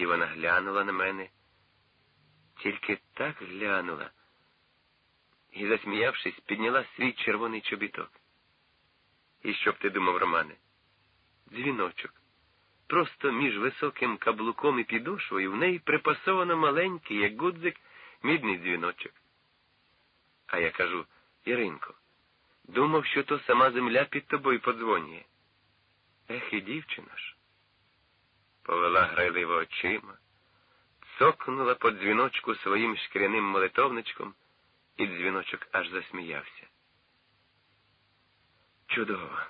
Тоді вона глянула на мене, тільки так глянула і, засміявшись, підняла свій червоний чобіток. І що б ти думав, Романе? Дзвіночок. Просто між високим каблуком і підошвою в неї припасовано маленький, як гудзик, мідний дзвіночок. А я кажу, Іринко, думав, що то сама земля під тобою подзвонює. Ех, і дівчина ж. Грайливо очима, цокнула по дзвіночку своїм шкіряним молитовничком, і дзвіночок аж засміявся. Чудово.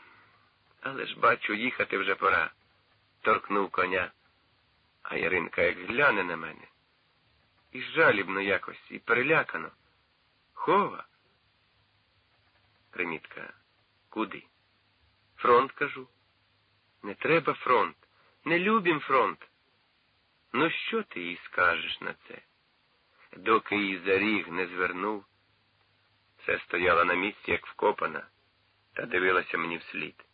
Але ж бачу, їхати вже пора. Торкнув коня, а Яринка як гляне на мене. І жалібно якось, і перелякано. Хова. Примітка. Куди? Фронт кажу. Не треба фронт. Не любім фронт. Ну, що ти їй скажеш на це? Доки її за ріг не звернув, все стояла на місці, як вкопана, та дивилася мені вслід.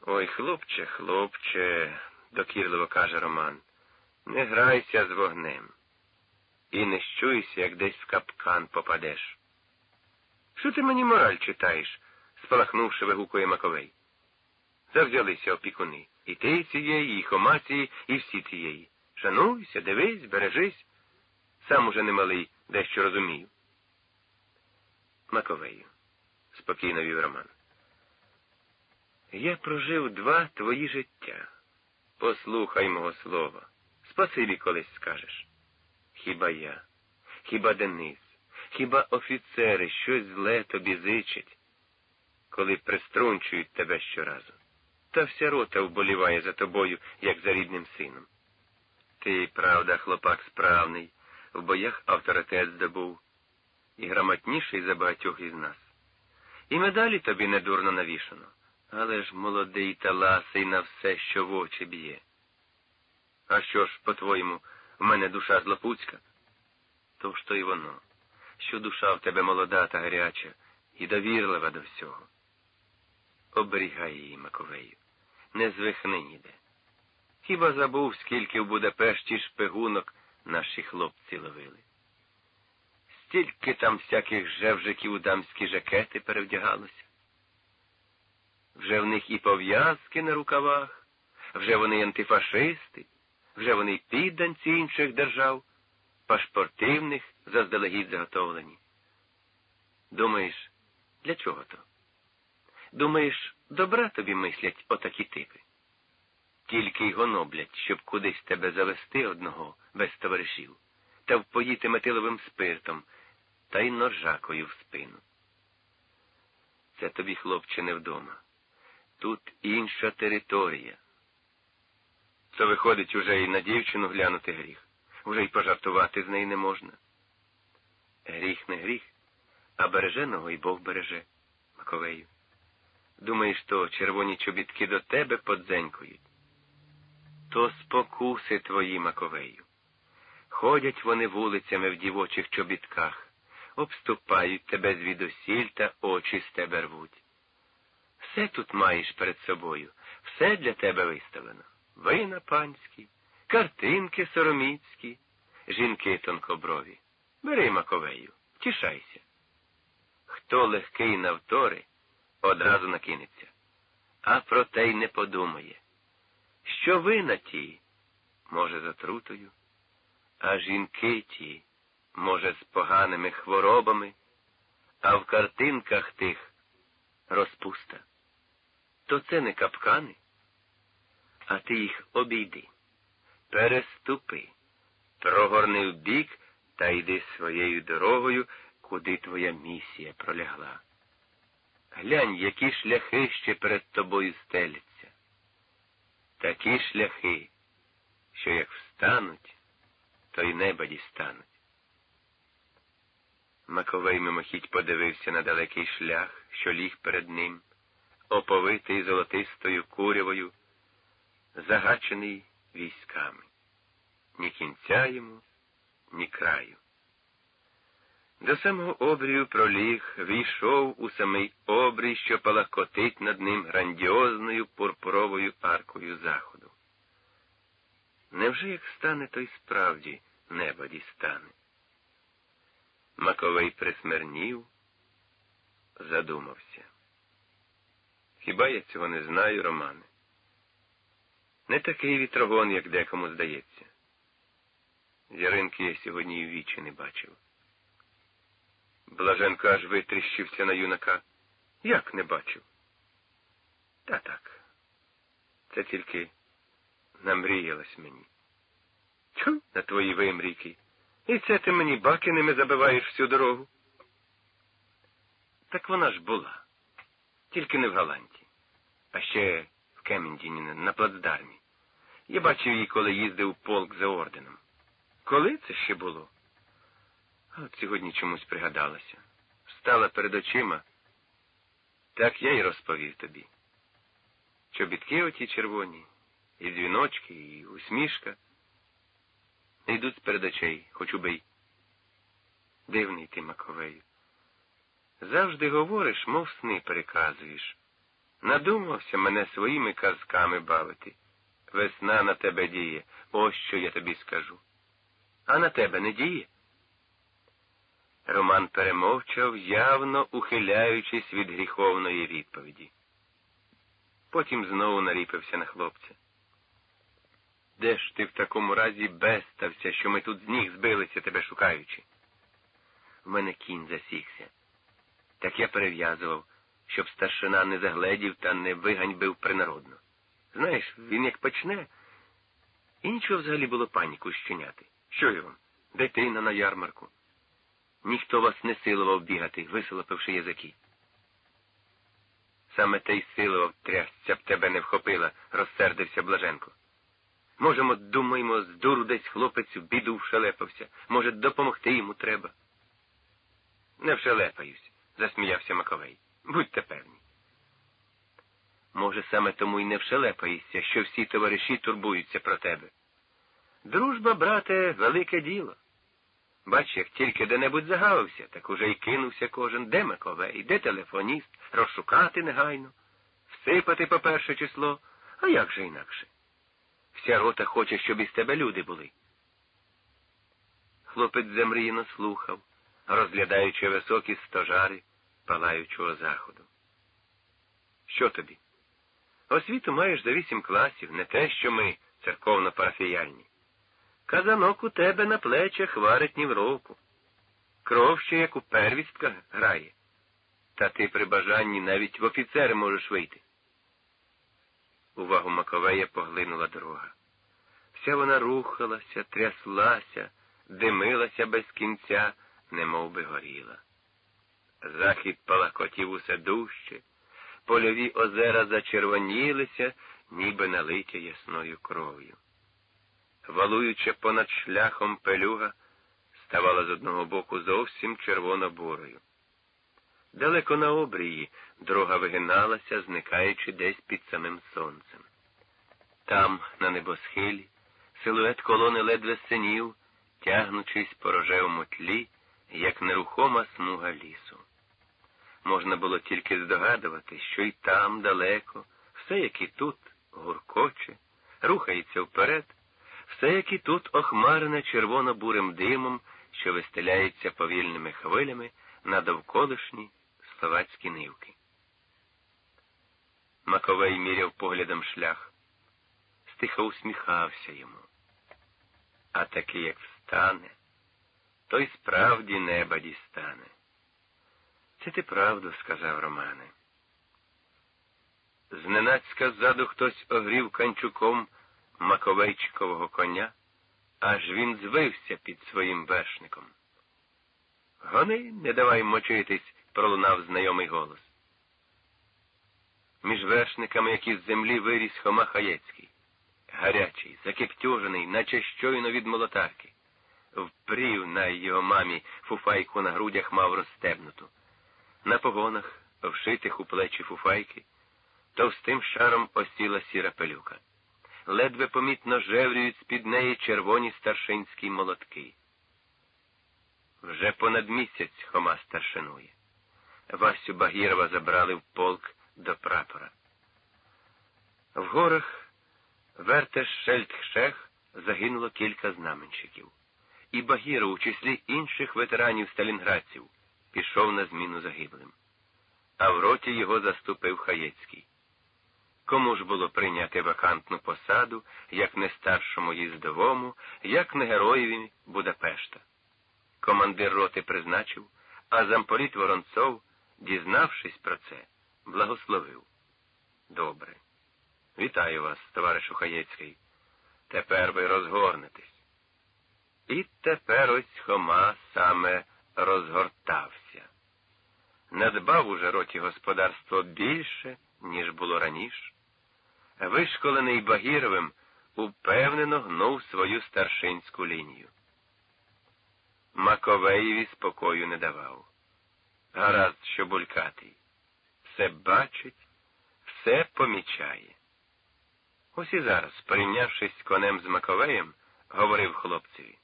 Ой, хлопче, хлопче, докірливо каже Роман, не грайся з вогнем. І не щуйся, як десь в капкан попадеш. Що ти мені мораль читаєш? спалахнувши, вигукує Маковей. Завзялися опікуни. І ти цієї, і хомації, і всі цієї. Шануйся, дивись, бережись. Сам уже немалий, дещо розумію. Маковею, спокійно вів Роман. Я прожив два твої життя. Послухай мого слова. Спасибі колись скажеш. Хіба я, хіба Денис, хіба офіцери щось зле тобі зичать, коли приструнчують тебе щоразу? Та вся рота вболіває за тобою, як за рідним сином. Ти, правда, хлопак справний, в боях авторитет здобув, і грамотніший за багатьох із нас. І медалі тобі недурно навішано, але ж молодий та ласий на все, що в очі б'є. А що ж, по-твоєму, в мене душа злопуцька? То ж то й воно, що душа в тебе молода та гаряча і довірлива до всього. Оберігай її, Маковею не звихни ніде. Хіба забув, скільки в Будапешті шпигунок наші хлопці ловили? Стільки там всяких жевжиків у дамські жакети перевдягалося. Вже в них і пов'язки на рукавах, вже вони антифашисти, вже вони підданці інших держав, пашпорти в них заздалегідь заготовлені. Думаєш, для чого то? Думаєш, добра тобі мислять отакі типи? Тільки й гоноблять, щоб кудись тебе завести одного без товаришів, та впоїти метиловим спиртом та й норжакою в спину. Це тобі, хлопче, не вдома. Тут інша територія. То виходить, уже і на дівчину глянути гріх, уже й пожартувати з неї не можна. Гріх не гріх, а береженого й Бог береже, Маковею. Думаєш, то червоні чобітки до тебе подзенькують? То спокуси твої, Маковею. Ходять вони вулицями в дівочих чобітках, обступають тебе звідусіль та очі з тебе рвуть. Все тут маєш перед собою, все для тебе виставлено. Вина панські, картинки сороміцькі, жінки тонкоброві. Бери Маковею, втішайся. Хто легкий навтори, одразу накинеться, а про те й не подумає. Що ви на ті, може, з отрутою, а жінки ті, може, з поганими хворобами, а в картинках тих розпуста. То це не капкани, а ти їх обійди, переступи, прогорни в бік та йди своєю дорогою, куди твоя місія пролягла. Глянь, які шляхи ще перед тобою стеляться. Такі шляхи, що як встануть, то й неба дістануть. Маковей мимохідь подивився на далекий шлях, що ліг перед ним, оповитий золотистою курявою, загачений військами. Ні кінця йому, ні краю. До самого обрію проліг, війшов у самий обрій, що палакотить над ним грандіозною пурпуровою аркою заходу. Невже як стане, то й справді неба дістане? Маковей присмирнів, задумався. Хіба я цього не знаю, Романе? Не такий вітрогон, як декому здається. Яринки я сьогодні і вічі не бачив. Блаженко аж витріщився на юнака. Як не бачив? Та так. Це тільки намріялось мені. Тьфу, на твої вимрійки. І це ти мені бакинами забиваєш всю дорогу. Так вона ж була. Тільки не в Галанті, а ще в Кемендіні на плацдармі. Я бачив її, коли їздив полк за орденом. Коли це ще було? А от сьогодні чомусь пригадалася. Встала перед очима. Так я й розповів тобі. Чобітки оті червоні, і дзвіночки, і усмішка. Йдуть з перед очей, хоч убий. Дивний ти, Маковею. Завжди говориш, мов сни переказуєш. Надумався мене своїми казками бавити. Весна на тебе діє, ось що я тобі скажу. А на тебе не діє? Роман перемовчав, явно ухиляючись від гріховної відповіді. Потім знову наріпився на хлопця. Де ж ти в такому разі бестався, що ми тут з ніг збилися, тебе шукаючи? В мене кінь засікся. Так я перев'язував, щоб старшина не загледів та не виганьбив принародно. Знаєш, він як почне, і нічого взагалі було паніку щиняти. Що вам? Дитина на ярмарку. Ніхто вас не силував бігати, висолопивши язики. Саме те й силував трясця б тебе не вхопила, розсердився Блаженко. Можемо, думаємо, з дуру десь хлопець в біду вшелепався. Може, допомогти йому треба. Не вшелепаюсь, засміявся Маковей. Будьте певні. Може, саме тому й не вшелепаєшся, що всі товариші турбуються про тебе. Дружба, брате, велике діло. Бач, як тільки де-небудь загавився, так уже й кинувся кожен, де Маковей, де телефоніст, розшукати негайно, всипати по перше число, а як же інакше? Вся рота хоче, щоб із тебе люди були. Хлопець замріяно слухав, розглядаючи високі стожари палаючого заходу. Що тобі? Освіту маєш за вісім класів, не те, що ми, церковно-парафіяльні. Казанок у тебе на плечах варить ні в року. Кров ще, як у первістках, грає. Та ти при бажанні навіть в офіцери можеш вийти. Увагу Маковея поглинула дорога. Вся вона рухалася, тряслася, димилася без кінця, немов би горіла. Захід палакотів усе дужче, польові озера зачервонілися, ніби налиті ясною кров'ю. Валуючи понад шляхом пелюга, ставала з одного боку зовсім червоно-бурою. Далеко на обрії дорога вигиналася, зникаючи десь під самим сонцем. Там, на небосхилі, силует колони ледве синів, тягнучись по рожевому тлі, як нерухома смуга лісу. Можна було тільки здогадувати, що й там далеко, все, як і тут, гуркоче, рухається вперед, все, як і тут, охмарене червоно-бурим димом, що вистеляється повільними хвилями на довколишні словацькі нивки. Маковей міряв поглядом шлях, стиха усміхався йому. А таки, як встане, то й справді неба дістане. Це ти правду сказав Романе. Зненацька ззаду хтось огрів канчуком маковейчикового коня, аж він звився під своїм вершником. Гони, не давай мочитись, пролунав знайомий голос. Між вершниками, які з землі виріс Хома Хаєцький, гарячий, закиптюжений, наче щойно від молотарки, впрів на його мамі фуфайку на грудях мав розстебнуту. На погонах, вшитих у плечі фуфайки, товстим шаром осіла сіра пелюка. Ледве помітно жеврюють з-під неї червоні старшинські молотки. Вже понад місяць Хома старшинує. Васю Багірова забрали в полк до прапора. В горах Вертеш Шельдхшех загинуло кілька знаменщиків. І Багіро, у числі інших ветеранів сталінградців, пішов на зміну загиблим. А в роті його заступив Хаєцький. Кому ж було прийняти вакантну посаду, як не старшому їздовому, як не героєві Будапешта? Командир роти призначив, а замполіт Воронцов, дізнавшись про це, благословив. Добре. Вітаю вас, товаришу Хаєцький. Тепер ви розгорнетесь. І тепер ось Хома саме розгортався. Надбав уже роті господарство більше, ніж було раніше. Вишколений Багіровим упевнено гнув свою старшинську лінію. Маковеєві спокою не давав. Гаразд, що булькатий. Все бачить, все помічає. Ось і зараз, порівнявшись конем з Маковеєм, говорив хлопцеві.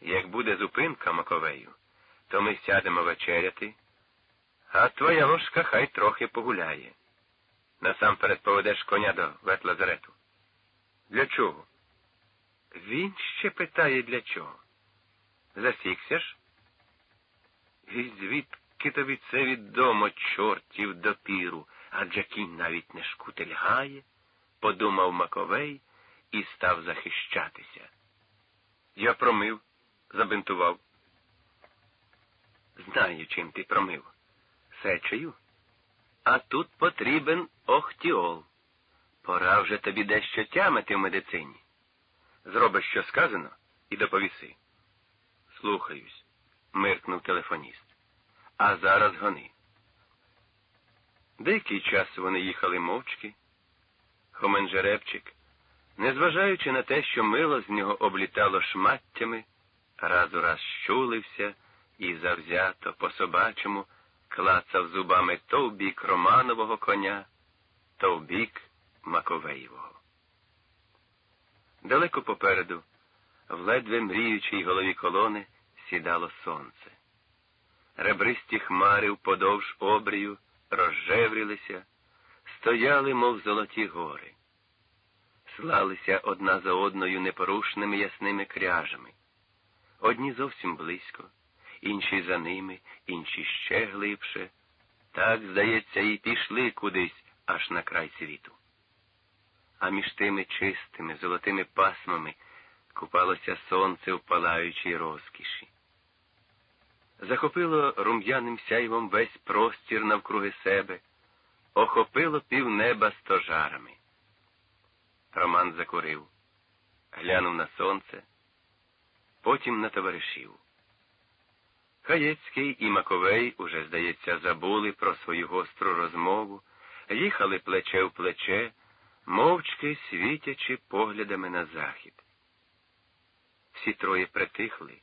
Як буде зупинка Маковею, то ми сядемо вечеряти, а твоя ложка хай трохи погуляє. Насамперед поведеш коня до ветлазарету. Для чого? Він ще питає для чого. Засікся ж? І звідки тобі це відомо, чортів допіру, адже кінь навіть не шкутильгає, подумав Маковей і став захищатися. Я промив, забинтував. Знаю, чим ти промив. Сечею. А тут потрібен охтіол. Пора вже тобі дещо тямити в медицині. Зробиш, що сказано, і доповіси. Слухаюсь, миркнув телефоніст. А зараз гони. Деякий час вони їхали мовчки. Хоменжеребчик, незважаючи на те, що мило з нього облітало шматтями, раз у раз щулився і завзято по собачому клацав зубами то в бік Романового коня, то в бік Маковеєвого. Далеко попереду, в ледве мріючій голові колони, сідало сонце. Ребристі хмари вподовж обрію розжеврілися, стояли, мов золоті гори, слалися одна за одною непорушними ясними кряжами, одні зовсім близько, інші за ними, інші ще глибше. Так, здається, і пішли кудись аж на край світу. А між тими чистими золотими пасмами купалося сонце в палаючій розкіші. Захопило рум'яним сяйвом весь простір навкруги себе, охопило півнеба стожарами. Роман закурив, глянув на сонце, потім на товаришів. Хаєцький і Маковей уже, здається, забули про свою гостру розмову, їхали плече в плече, мовчки світячи поглядами на захід. Всі троє притихли,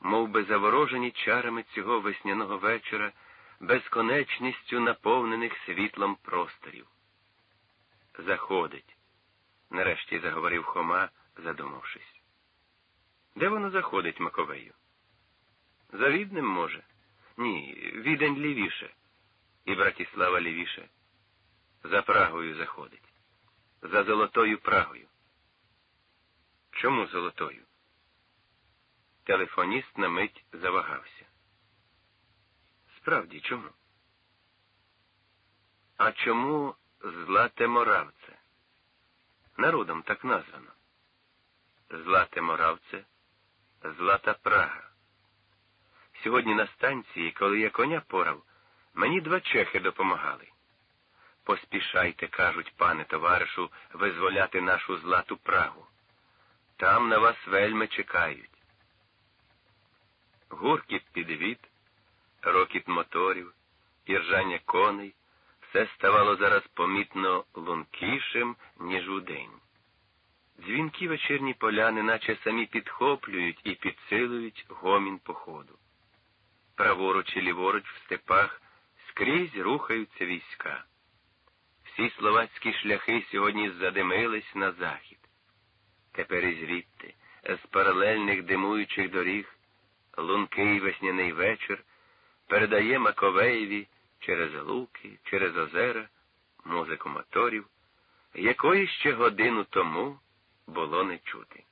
мов би заворожені чарами цього весняного вечора, безконечністю наповнених світлом просторів. Заходить, нарешті заговорив Хома, задумавшись. Де воно заходить, Маковею? За Віднем, може? Ні, відень лівіше. І Братіслава лівіше. За Прагою заходить. За Золотою Прагою. Чому золотою? Телефоніст на мить завагався. Справді, чому? А чому Злате Моравце? Народом так названо. Злате Моравце, Злата Прага. Сьогодні на станції, коли я коня порав, мені два чехи допомагали. Поспішайте, кажуть, пане товаришу, визволяти нашу злату Прагу. Там на вас вельми чекають. Гуркіт підвід, рокіт моторів, іржання коней, все ставало зараз помітно лункішим, ніж удень. Дзвінки вечірні поляни, наче самі підхоплюють і підсилують гомін походу праворуч і ліворуч в степах скрізь рухаються війська. Всі словацькі шляхи сьогодні задимились на захід. Тепер і звідти, з паралельних димуючих доріг, лункий весняний вечір передає Маковеєві через луки, через озера, музику моторів, якої ще годину тому було не чути.